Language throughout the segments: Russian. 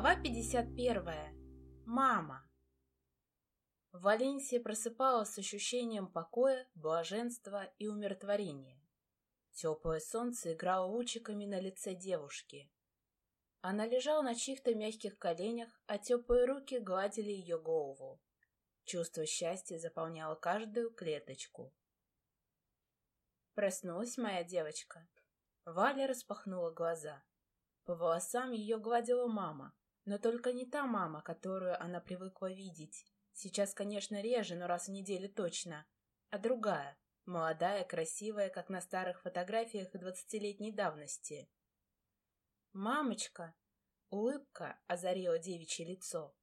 Глава 51. Мама. Валенсия просыпалась с ощущением покоя, блаженства и умиротворения. Теплое солнце играло лучиками на лице девушки. Она лежала на чьих-то мягких коленях, а теплые руки гладили ее голову. Чувство счастья заполняло каждую клеточку. Проснулась моя девочка. Валя распахнула глаза. По волосам ее гладила мама, но только не та мама, которую она привыкла видеть. Сейчас, конечно, реже, но раз в неделю точно. А другая, молодая, красивая, как на старых фотографиях двадцатилетней давности. «Мамочка!» — улыбка озарила девичье лицо.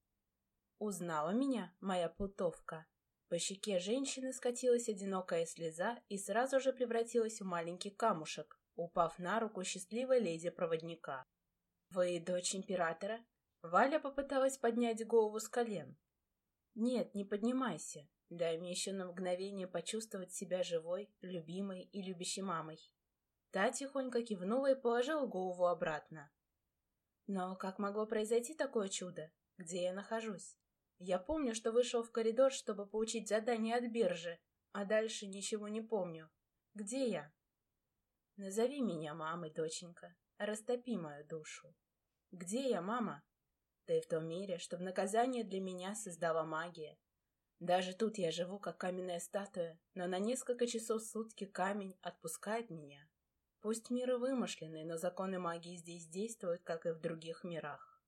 «Узнала меня, моя плутовка?» По щеке женщины скатилась одинокая слеза и сразу же превратилась в маленький камушек, упав на руку счастливой леди-проводника. «Вы дочь императора?» Валя попыталась поднять голову с колен. «Нет, не поднимайся. Дай мне еще на мгновение почувствовать себя живой, любимой и любящей мамой». Та тихонько кивнула и положила голову обратно. «Но как могло произойти такое чудо? Где я нахожусь? Я помню, что вышел в коридор, чтобы получить задание от биржи, а дальше ничего не помню. Где я?» «Назови меня мамой, доченька. Растопи мою душу. Где я, мама? Ты в том мире, что в наказание для меня создала магия. Даже тут я живу, как каменная статуя, но на несколько часов в сутки камень отпускает меня. Пусть мир вымышленный, но законы магии здесь действуют, как и в других мирах.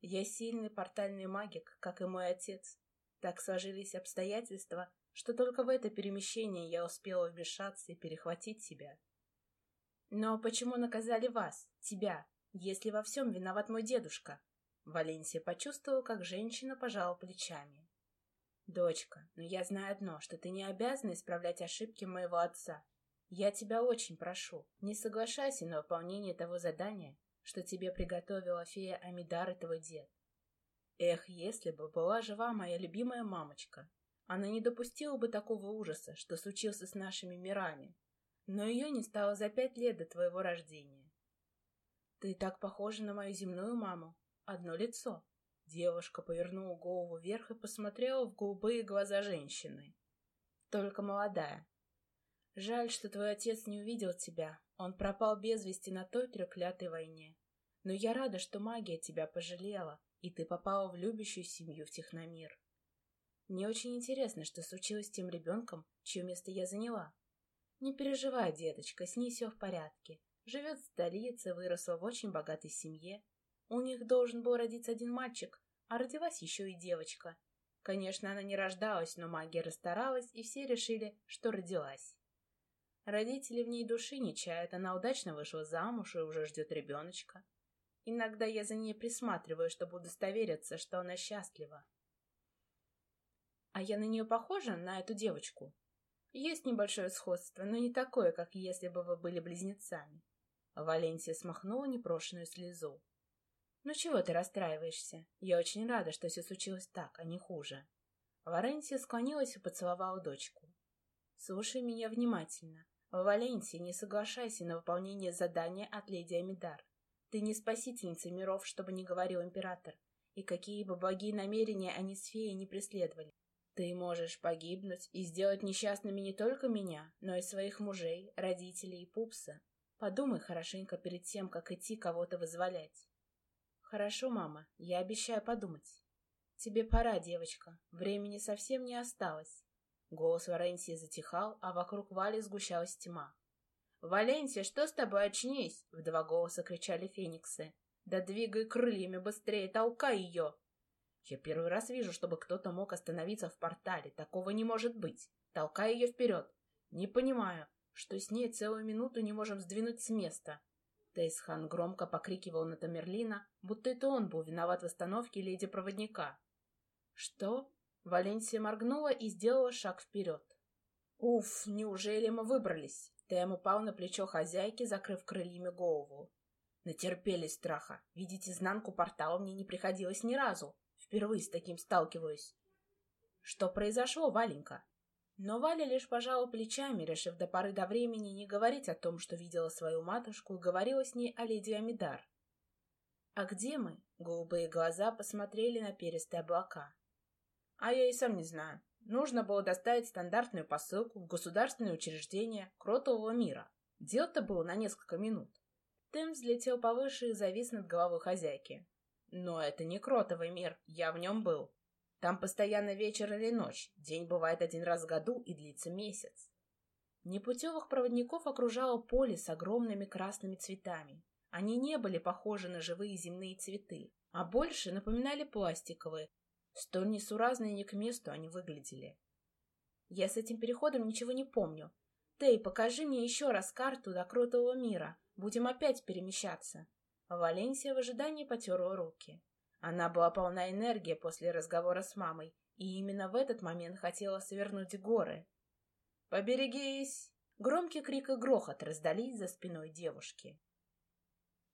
Я сильный портальный магик, как и мой отец. Так сложились обстоятельства, что только в это перемещение я успела вмешаться и перехватить себя. Но почему наказали вас, тебя, если во всем виноват мой дедушка? Валенсия почувствовала, как женщина пожала плечами. «Дочка, но я знаю одно, что ты не обязана исправлять ошибки моего отца. Я тебя очень прошу, не соглашайся на выполнение того задания, что тебе приготовила фея Амидар и твой дед. Эх, если бы была жива моя любимая мамочка, она не допустила бы такого ужаса, что случился с нашими мирами, но ее не стало за пять лет до твоего рождения. Ты так похожа на мою земную маму. Одно лицо. Девушка повернула голову вверх и посмотрела в голубые глаза женщины. Только молодая. Жаль, что твой отец не увидел тебя. Он пропал без вести на той треклятой войне. Но я рада, что магия тебя пожалела, и ты попала в любящую семью в Техномир. Мне очень интересно, что случилось с тем ребенком, чье место я заняла. Не переживай, деточка, с ней все в порядке. Живет в столице, выросла в очень богатой семье. У них должен был родиться один мальчик, а родилась еще и девочка. Конечно, она не рождалась, но магия расстаралась, и все решили, что родилась. Родители в ней души не чают, она удачно вышла замуж и уже ждет ребеночка. Иногда я за ней присматриваю, чтобы удостовериться, что она счастлива. А я на нее похожа, на эту девочку? Есть небольшое сходство, но не такое, как если бы вы были близнецами. Валенсия смахнула непрошенную слезу. «Ну чего ты расстраиваешься? Я очень рада, что все случилось так, а не хуже». Валенсия склонилась и поцеловала дочку. «Слушай меня внимательно. Валенсия, не соглашайся на выполнение задания от леди Амидар. Ты не спасительница миров, чтобы не говорил император, и какие бы благие намерения они с феей не преследовали. Ты можешь погибнуть и сделать несчастными не только меня, но и своих мужей, родителей и пупса. Подумай хорошенько перед тем, как идти кого-то вызволять. Хорошо, мама, я обещаю подумать. Тебе пора, девочка, времени совсем не осталось. Голос Валенсии затихал, а вокруг Вали сгущалась тьма. «Валенсия, что с тобой? Очнись!» — в два голоса кричали фениксы. «Да двигай крыльями быстрее, толкай ее!» Я первый раз вижу, чтобы кто-то мог остановиться в портале. Такого не может быть. Толкай ее вперед. Не понимаю, что с ней целую минуту не можем сдвинуть с места. Тейсхан громко покрикивал на Тамерлина, будто это он был виноват в остановке леди-проводника. «Что?» Валенсия моргнула и сделала шаг вперед. «Уф, неужели мы выбрались?» Тэм упал на плечо хозяйки, закрыв крыльями голову. Натерпелись страха. Видеть изнанку портала мне не приходилось ни разу. Впервые с таким сталкиваюсь. Что произошло, Валенька? Но Валя лишь пожала плечами, решив до поры до времени не говорить о том, что видела свою матушку, говорила с ней о леди Амидар. А где мы? Голубые глаза посмотрели на перистые облака. А я и сам не знаю. Нужно было доставить стандартную посылку в государственное учреждение Кротового мира. Дело-то было на несколько минут. Тем взлетел повыше и завис над головой хозяйки. Но это не Кротовый мир, я в нем был. Там постоянно вечер или ночь, день бывает один раз в году и длится месяц. Непутевых проводников окружало поле с огромными красными цветами. Они не были похожи на живые земные цветы, а больше напоминали пластиковые, Столь несуразно не к месту они выглядели. Я с этим переходом ничего не помню. Тей, покажи мне еще раз карту до крутого мира. Будем опять перемещаться. Валенсия в ожидании потерла руки. Она была полна энергии после разговора с мамой, и именно в этот момент хотела свернуть горы. «Поберегись!» Громкий крик и грохот раздались за спиной девушки.